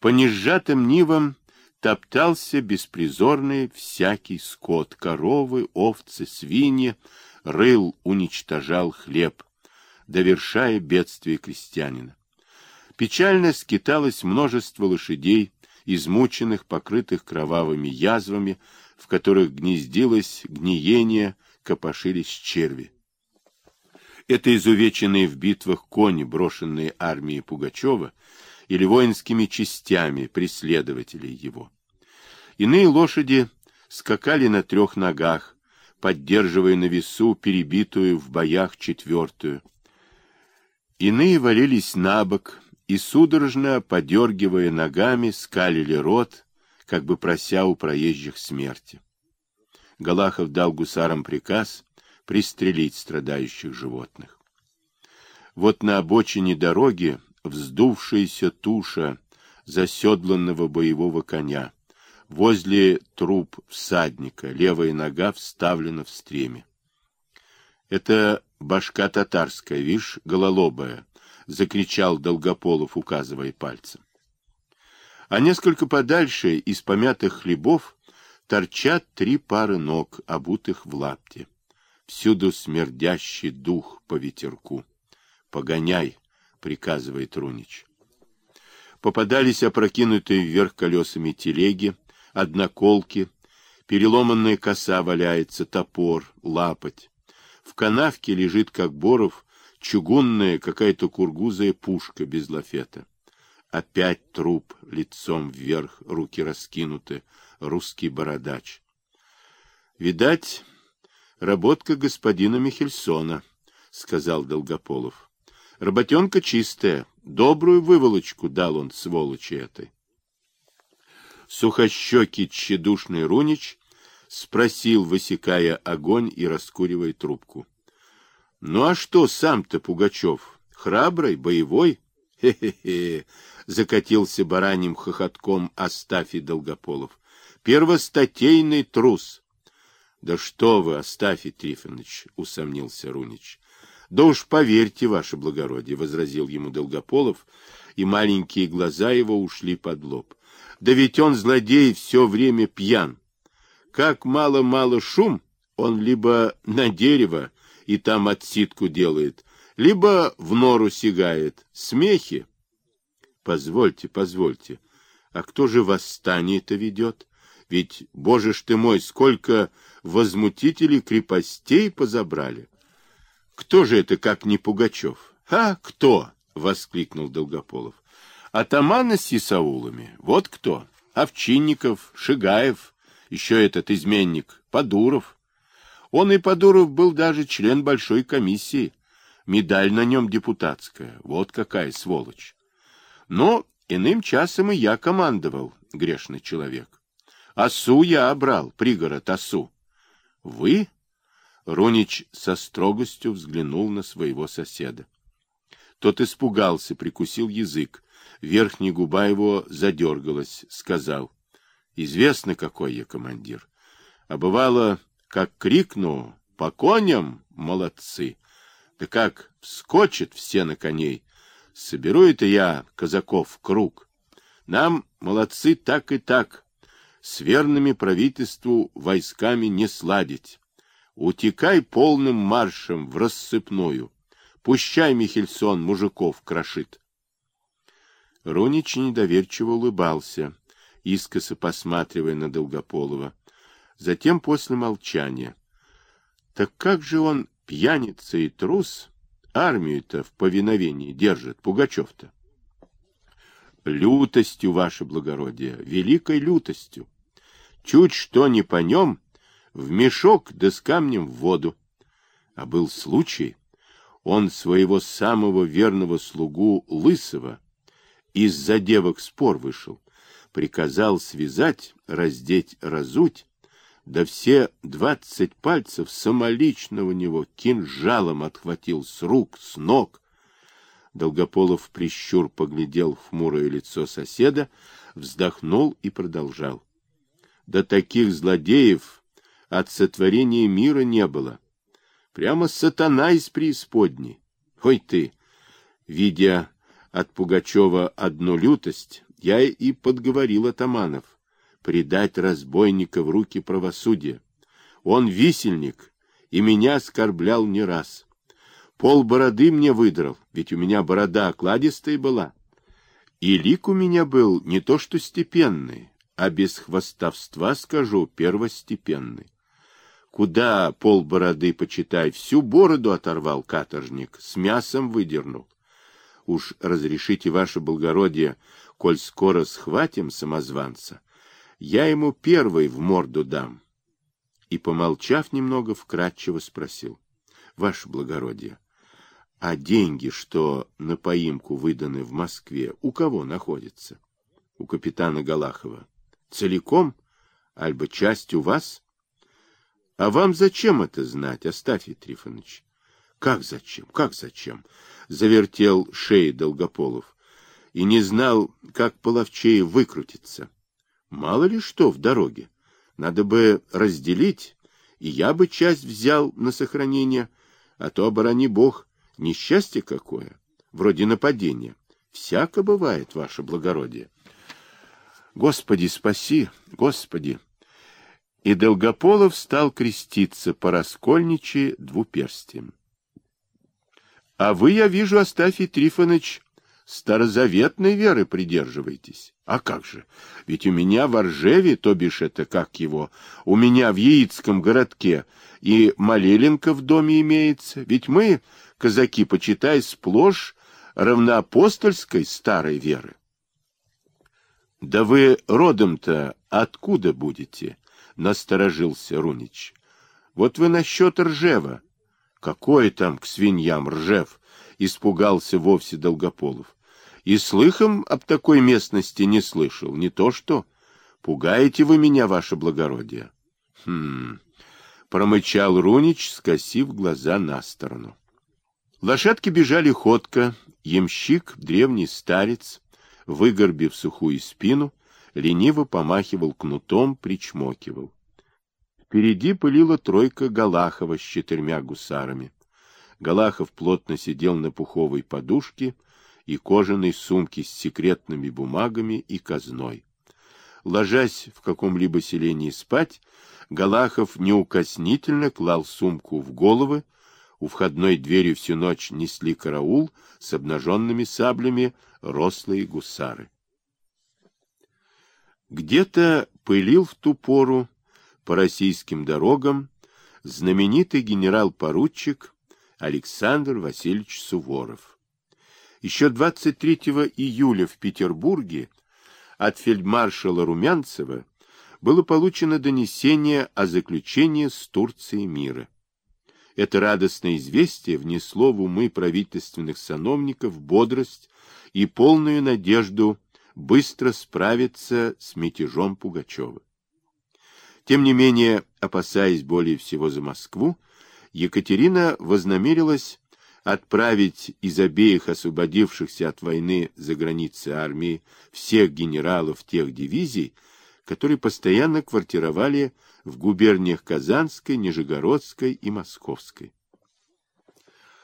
По несжатым нивам топтался беспризорный всякий скот, коровы, овцы, свиньи, рыл, уничтожал хлеб, довершая бедствие крестьянина. Печально скиталось множество лошадей, измученных, покрытых кровавыми язвами, в которых гнездилось гниение, копошились черви. Это изувеченные в битвах кони, брошенные армией Пугачева, или воинскими частями преследователей его. Иные лошади скакали на трех ногах, поддерживая на весу перебитую в боях четвертую. Иные валились на бок и, судорожно подергивая ногами, скалили рот, как бы прося у проезжих смерти. Галахов дал гусарам приказ пристрелить страдающих животных. Вот на обочине дороги вздувшаяся туша заседланного боевого коня. Возле труп всадника левая нога вставлена в стреме. Это башка татарская, вишь, гололобая, закричал Долгополов, указывая пальцем. А несколько подальше из помятых хлебов торчат три пары ног, обутых в лапте. Всюду смердящий дух по ветерку. Погоняй, приказывает Рунич. Попадались опрокинутые вверх колесами телеги, одноколки, переломанная коса валяется, топор, лапоть. В канавке лежит, как боров, чугунная какая-то кургузая пушка без лафета. Опять труп, лицом вверх, руки раскинуты, русский бородач. Видать, работка господина Михельсона, сказал Долгополов. Работенка чистая, добрую выволочку дал он сволочи этой. Сухощекий тщедушный Рунич спросил, высекая огонь и раскуривая трубку. — Ну а что сам-то, Пугачев, храбрый, боевой? Хе-хе-хе! — закатился бараньим хохотком Астафий Долгополов. — Первостатейный трус! — Да что вы, Астафий Трифонович! — усомнился Рунич. Да уж поверьте, ваше благородие, возразил ему Долгополов, и маленькие глаза его ушли под лоб. Да ведь он злодей все время пьян. Как мало-мало шум, он либо на дерево и там отсидку делает, либо в нору сигает. Смехи. Позвольте, позвольте. А кто же восстание-то ведет? Ведь, боже ж ты мой, сколько возмутителей крепостей позабрали. Кто же это, как не Пугачев? А, кто? воскликнул Долгополов. Атаманы с Исаулами. Вот кто? Овчинников, Шигаев, еще этот изменник, Подуров. Он и Подуров был даже член большой комиссии. Медаль на нем депутатская. Вот какая сволочь. Но иным часом и я командовал, грешный человек. Осу я обрал, пригород Осу. Вы? Рунич со строгостью взглянул на своего соседа. Тот испугался, прикусил язык. Верхняя губа его задергалась, сказал. — Известно, какой я командир. А бывало, как крикну «По коням! Молодцы!» Да как вскочат все на коней. Соберу это я казаков в круг. Нам, молодцы, так и так. С верными правительству войсками не сладить. Утекай полным маршем в рассыпную. Пущай Михельсон мужиков крошит. Рунич недоверчиво улыбался, искоса посматривая на Долгополова. Затем после молчания. Так как же он, пьяница и трус, армию-то в повиновении держит, Пугачев-то? Лютостью, ваше благородие, великой лютостью. Чуть что не по нем, в мешок да с камнем в воду. А был случай, он своего самого верного слугу Лысого из-за девок спор вышел, приказал связать, раздеть, разуть, да все двадцать пальцев самолично у него кинжалом отхватил с рук, с ног. Долгополов прищур поглядел в хмурое лицо соседа, вздохнул и продолжал. До таких злодеев от сотворения мира не было. Прямо сатана из преисподней. Ой ты! Видя от Пугачева одну лютость, я и подговорил атаманов предать разбойника в руки правосудия. Он висельник, и меня оскорблял не раз. Пол бороды мне выдрал, ведь у меня борода окладистая была. И лик у меня был не то что степенный, а без хвостовства, скажу, первостепенный. Куда пол бороды, почитай, всю бороду оторвал каторжник, с мясом выдернул. Уж разрешите, ваше благородие, коль скоро схватим самозванца, я ему первый в морду дам. И, помолчав немного, вкратчиво спросил. Ваше благородие, а деньги, что на поимку выданы в Москве, у кого находятся? У капитана Галахова. Целиком? Альбо часть у вас? А вам зачем это знать, Астафий Трифонович? Как зачем? Как зачем? Завертел шеи Долгополов и не знал, как половчее выкрутиться. Мало ли что в дороге. Надо бы разделить, и я бы часть взял на сохранение, а то, оборони бог, несчастье какое, вроде нападения. Всяко бывает, ваше благородие. Господи, спаси, Господи! И Долгополов стал креститься по раскольничьи двуперстием. — А вы, я вижу, Астафий Трифонович, старозаветной веры придерживаетесь. А как же? Ведь у меня в Оржеве, то бишь это как его, у меня в Яицком городке и Малеленко в доме имеется. Ведь мы, казаки, почитай, сплошь равноапостольской старой веры. — Да вы родом-то откуда будете? Насторожился Рунич. Вот вы насчет Ржева. Какой там к свиньям Ржев? Испугался вовсе Долгополов. И слыхом об такой местности не слышал. Не то что. Пугаете вы меня, ваше благородие. Хм... Промычал Рунич, скосив глаза на сторону. Лошадки бежали ходко, ямщик, древний старец, выгорбив сухую спину, лениво помахивал кнутом, причмокивал. Впереди пылила тройка Галахова с четырьмя гусарами. Галахов плотно сидел на пуховой подушке и кожаной сумке с секретными бумагами и казной. Ложась в каком-либо селении спать, Галахов неукоснительно клал сумку в головы, у входной двери всю ночь несли караул с обнаженными саблями рослые гусары. Где-то пылил в ту пору по российским дорогам знаменитый генерал-поручик Александр Васильевич Суворов. Еще 23 июля в Петербурге от фельдмаршала Румянцева было получено донесение о заключении с Турцией мира. Это радостное известие внесло в умы правительственных сановников бодрость и полную надежду быстро справиться с мятежом Пугачева. Тем не менее, опасаясь более всего за Москву, Екатерина вознамерилась отправить из обеих освободившихся от войны за границы армии всех генералов тех дивизий, которые постоянно квартировали в губерниях Казанской, Нижегородской и Московской.